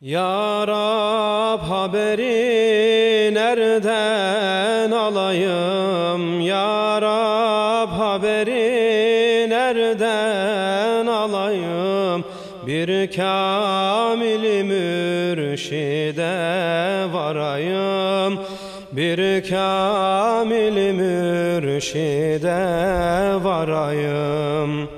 Ya Rab haberi nereden alayım? Ya Rab haberi nereden alayım? Bir kamil mürşide varayım Bir kamil mürşide varayım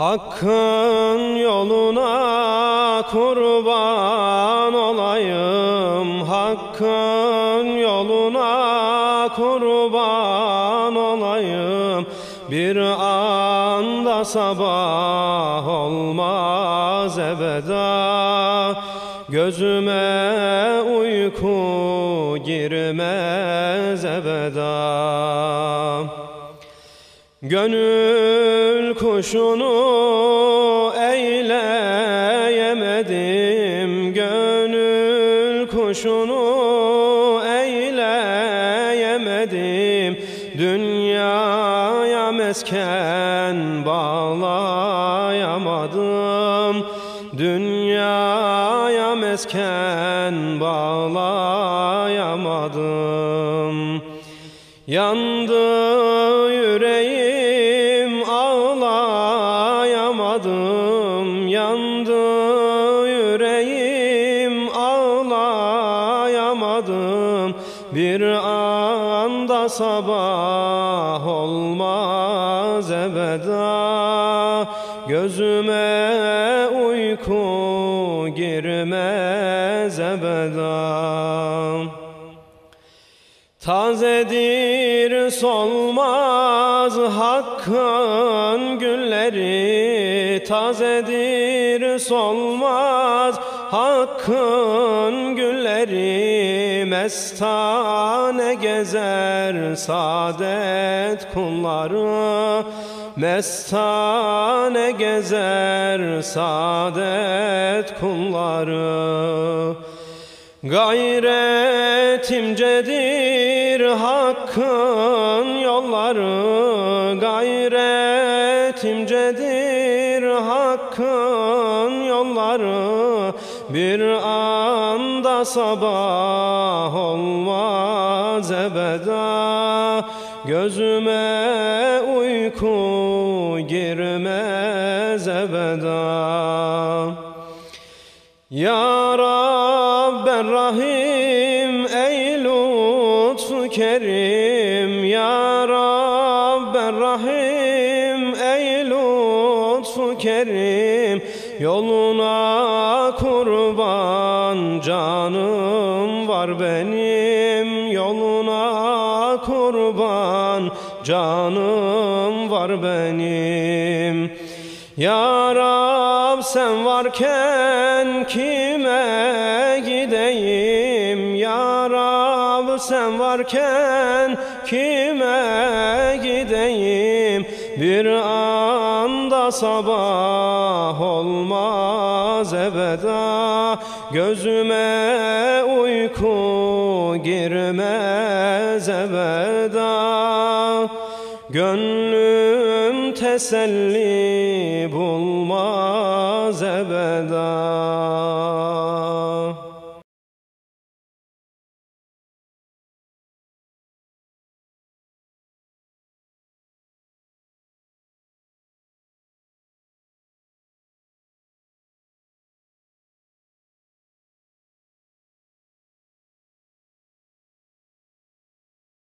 Hakkın yoluna kurban olayım. Hakkın yoluna kurban olayım. Bir anda sabah olmaz ebeda Gözüme uyku girmez ebeda Gönül kuşunu eyleyemedim. Gönül kuşunu eyleyemedim. Dünyaya mesken bağlayamadım. Dünyaya mesken bağlayamadım. Yandı ağlayamadım Bir anda sabah olmaz ebeda. Gözüme uyku girmez ebeda. Tazedir solmaz hakkın gülleri. Tazedir solmaz hakkın gülleri Mestane gezer saadet kulları Mestane gezer saadet kulları. Gayretimcedir hakkın yolları. Gayretimcedir hakkın yolları Bir anda sabah olmaz ebeda. Gözüme uyku girmez ebeda. Ya Rab ben Rahim ey lütfu kerim Ya kerim Yoluna kurban canım var benim. Yoluna kurban canım var benim. Ya Rab sen varken kime gideyim sen varken kime gideyim? Bir anda sabah olmaz ebeda Gözüme uyku girmez ebeda Gönlüm teselli bulmaz ebeda